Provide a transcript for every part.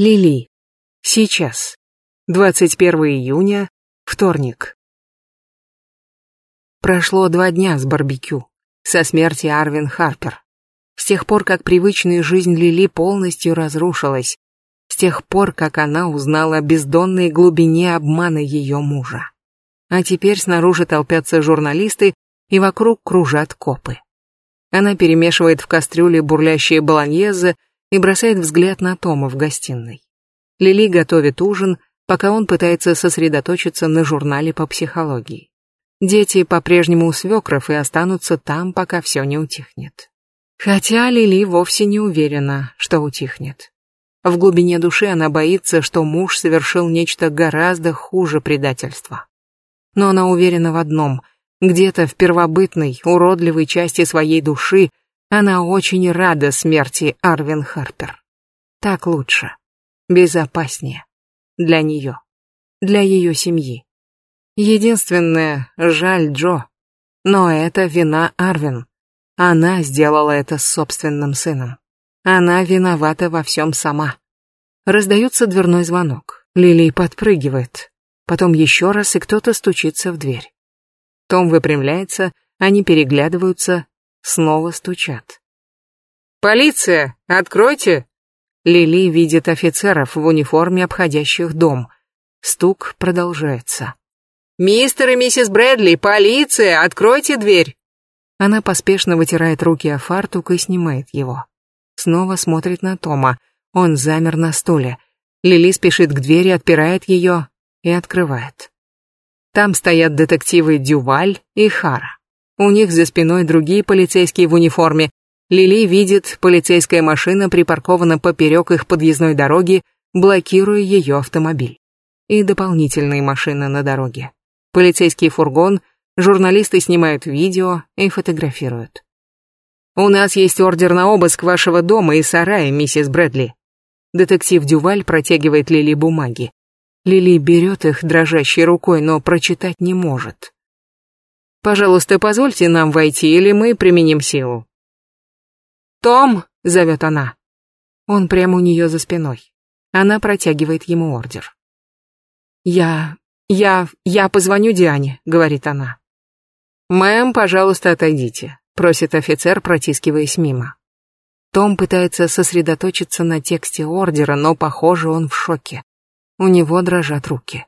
Лили. Сейчас. 21 июня, вторник. Прошло два дня с барбекю, со смерти Арвин Харпер. С тех пор, как привычная жизнь Лили полностью разрушилась, с тех пор, как она узнала о бездонной глубине обмана ее мужа. А теперь снаружи толпятся журналисты и вокруг кружат копы. Она перемешивает в кастрюле бурлящие болоньезе и бросает взгляд на Тома в гостиной. Лили готовит ужин, пока он пытается сосредоточиться на журнале по психологии. Дети по-прежнему у свекров и останутся там, пока все не утихнет. Хотя Лили вовсе не уверена, что утихнет. В глубине души она боится, что муж совершил нечто гораздо хуже предательства. Но она уверена в одном — где-то в первобытной, уродливой части своей души она очень рада смерти Арвин Харпер. Так лучше. Безопаснее. Для нее. Для ее семьи. Единственное, жаль Джо. Но это вина Арвин. Она сделала это с собственным сыном. Она виновата во всем сама. Раздается дверной звонок. Лили подпрыгивает. Потом еще раз, и кто-то стучится в дверь. Том выпрямляется, они переглядываются, Снова стучат. «Полиция! Откройте!» Лили видит офицеров в униформе, обходящих дом. Стук продолжается. «Мистер и миссис Брэдли, полиция! Откройте дверь!» Она поспешно вытирает руки о фартук и снимает его. Снова смотрит на Тома. Он замер на стуле. Лили спешит к двери, отпирает ее и открывает. Там стоят детективы Дюваль и Хара. У них за спиной другие полицейские в униформе. Лили видит, полицейская машина припаркована поперек их подъездной дороги, блокируя ее автомобиль. И дополнительные машины на дороге. Полицейский фургон, журналисты снимают видео и фотографируют. «У нас есть ордер на обыск вашего дома и сарая, миссис Брэдли». Детектив Дюваль протягивает Лили бумаги. Лили берет их дрожащей рукой, но прочитать не может. Пожалуйста, позвольте нам войти, или мы применим силу. «Том!» — зовет она. Он прямо у нее за спиной. Она протягивает ему ордер. «Я... я... я позвоню Диане», — говорит она. «Мэм, пожалуйста, отойдите», — просит офицер, протискиваясь мимо. Том пытается сосредоточиться на тексте ордера, но, похоже, он в шоке. У него дрожат руки.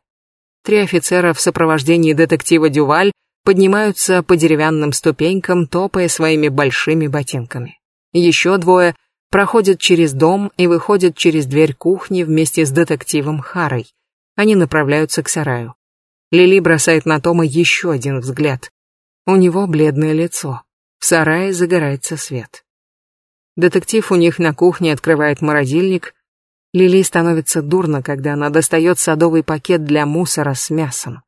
Три офицера в сопровождении детектива Дюваль поднимаются по деревянным ступенькам, топая своими большими ботинками. Еще двое проходят через дом и выходят через дверь кухни вместе с детективом Харой. Они направляются к сараю. Лили бросает на Тома еще один взгляд. У него бледное лицо. В сарае загорается свет. Детектив у них на кухне открывает морозильник. Лили становится дурно, когда она достает садовый пакет для мусора с мясом.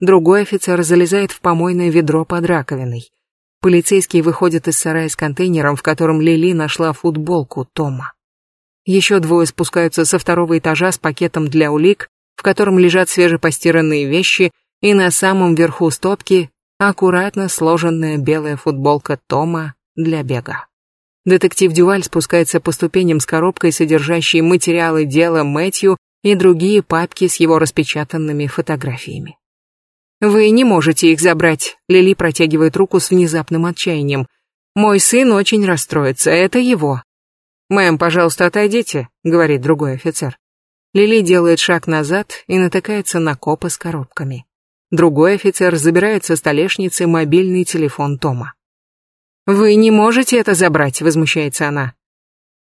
Другой офицер залезает в помойное ведро под раковиной. Полицейские выходят из сарая с контейнером, в котором Лили нашла футболку Тома. Еще двое спускаются со второго этажа с пакетом для улик, в котором лежат свежепостиранные вещи, и на самом верху стопки аккуратно сложенная белая футболка Тома для бега. Детектив Дюваль спускается по ступеням с коробкой, содержащей материалы дела Мэтью и другие папки с его распечатанными фотографиями. Вы не можете их забрать. Лили протягивает руку с внезапным отчаянием. Мой сын очень расстроится, это его. Мэм, пожалуйста, отойдите, говорит другой офицер. Лили делает шаг назад и натыкается на копы с коробками. Другой офицер забирает со столешницы мобильный телефон Тома. «Вы не можете это забрать», — возмущается она.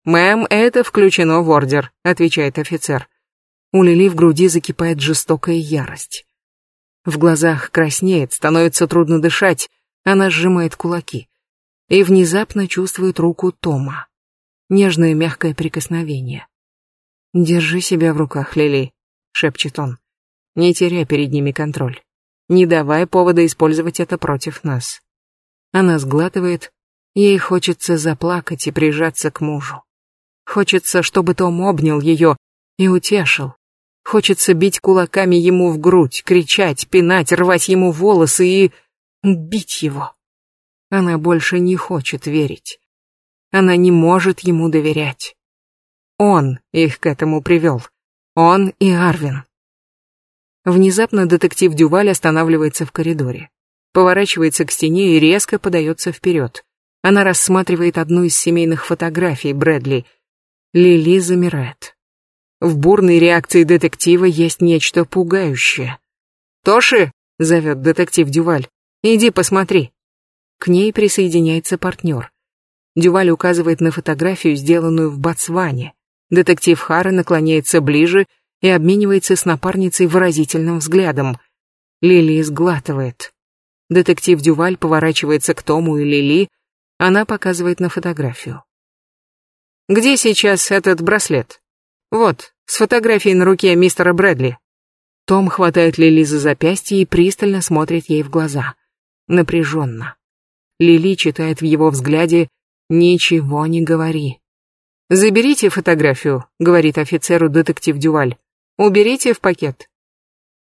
«Мэм, это включено в ордер», — отвечает офицер. У Лили в груди закипает жестокая ярость. В глазах краснеет, становится трудно дышать, она сжимает кулаки. И внезапно чувствует руку Тома. Нежное мягкое прикосновение. «Держи себя в руках, Лили», — шепчет он. «Не теряй перед ними контроль. Не давай повода использовать это против нас». Она сглатывает, ей хочется заплакать и прижаться к мужу. Хочется, чтобы Том обнял ее и утешил, Хочется бить кулаками ему в грудь, кричать, пинать, рвать ему волосы и... бить его. Она больше не хочет верить. Она не может ему доверять. Он их к этому привел. Он и Арвин. Внезапно детектив Дюваль останавливается в коридоре. Поворачивается к стене и резко подается вперед. Она рассматривает одну из семейных фотографий Брэдли. Лили замирает. В бурной реакции детектива есть нечто пугающее. «Тоши!» — зовет детектив Дюваль. «Иди посмотри». К ней присоединяется партнер. Дюваль указывает на фотографию, сделанную в Ботсване. Детектив Хара наклоняется ближе и обменивается с напарницей выразительным взглядом. Лили сглатывает. Детектив Дюваль поворачивается к Тому и Лили. Она показывает на фотографию. «Где сейчас этот браслет?» «Вот, с фотографией на руке мистера Брэдли. Том хватает Лили за запястье и пристально смотрит ей в глаза. Напряженно. Лили читает в его взгляде «Ничего не говори». «Заберите фотографию», — говорит офицеру детектив Дюваль. «Уберите в пакет».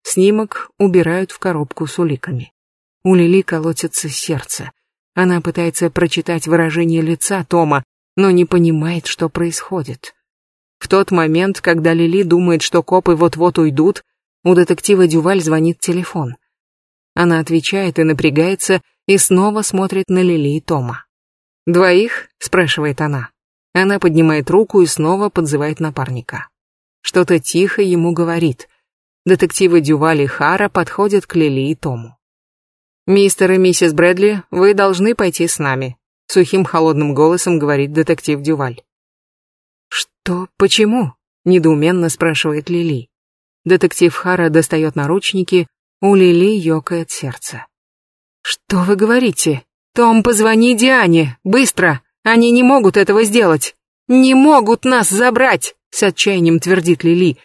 Снимок убирают в коробку с уликами. У Лили колотится сердце. Она пытается прочитать выражение лица Тома, но не понимает, что происходит. В тот момент, когда Лили думает, что копы вот-вот уйдут, у детектива Дюваль звонит телефон. Она отвечает и напрягается, и снова смотрит на Лили и Тома. «Двоих?» — спрашивает она. Она поднимает руку и снова подзывает напарника. Что-то тихо ему говорит. Детективы Дюваль и Хара подходят к Лили и Тому. «Мистер и миссис Брэдли, вы должны пойти с нами», — сухим холодным голосом говорит детектив Дюваль. «То почему?» — недоуменно спрашивает Лили. Детектив Хара достает наручники, у Лили ёкает сердце. «Что вы говорите? Том, позвони Диане! Быстро! Они не могут этого сделать! Не могут нас забрать!» — с отчаянием твердит Лили.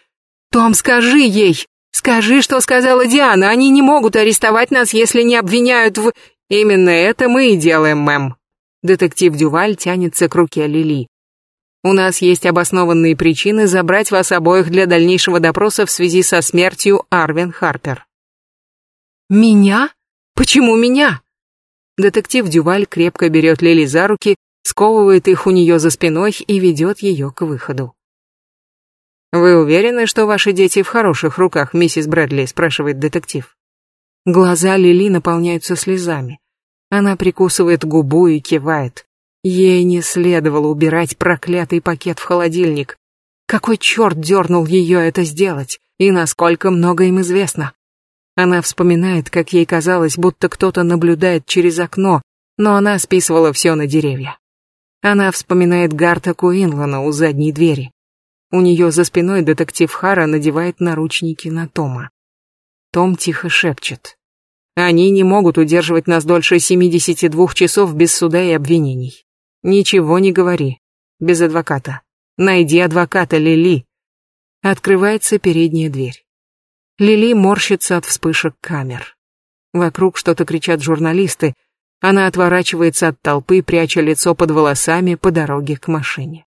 «Том, скажи ей! Скажи, что сказала Диана! Они не могут арестовать нас, если не обвиняют в...» «Именно это мы и делаем, мэм!» Детектив Дюваль тянется к руке Лили. У нас есть обоснованные причины забрать вас обоих для дальнейшего допроса в связи со смертью Арвин Харпер. Меня? Почему меня? Детектив Дюваль крепко берет Лили за руки, сковывает их у нее за спиной и ведет ее к выходу. «Вы уверены, что ваши дети в хороших руках, миссис Брэдли?» – спрашивает детектив. Глаза Лили наполняются слезами. Она прикусывает губу и кивает. Ей не следовало убирать проклятый пакет в холодильник. Какой черт дернул ее это сделать, и насколько много им известно? Она вспоминает, как ей казалось, будто кто-то наблюдает через окно, но она списывала все на деревья. Она вспоминает Гарта Куинлана у задней двери. У нее за спиной детектив Хара надевает наручники на Тома. Том тихо шепчет. «Они не могут удерживать нас дольше 72 часов без суда и обвинений. Ничего не говори. Без адвоката. Найди адвоката, Лили. Открывается передняя дверь. Лили морщится от вспышек камер. Вокруг что-то кричат журналисты. Она отворачивается от толпы, пряча лицо под волосами по дороге к машине.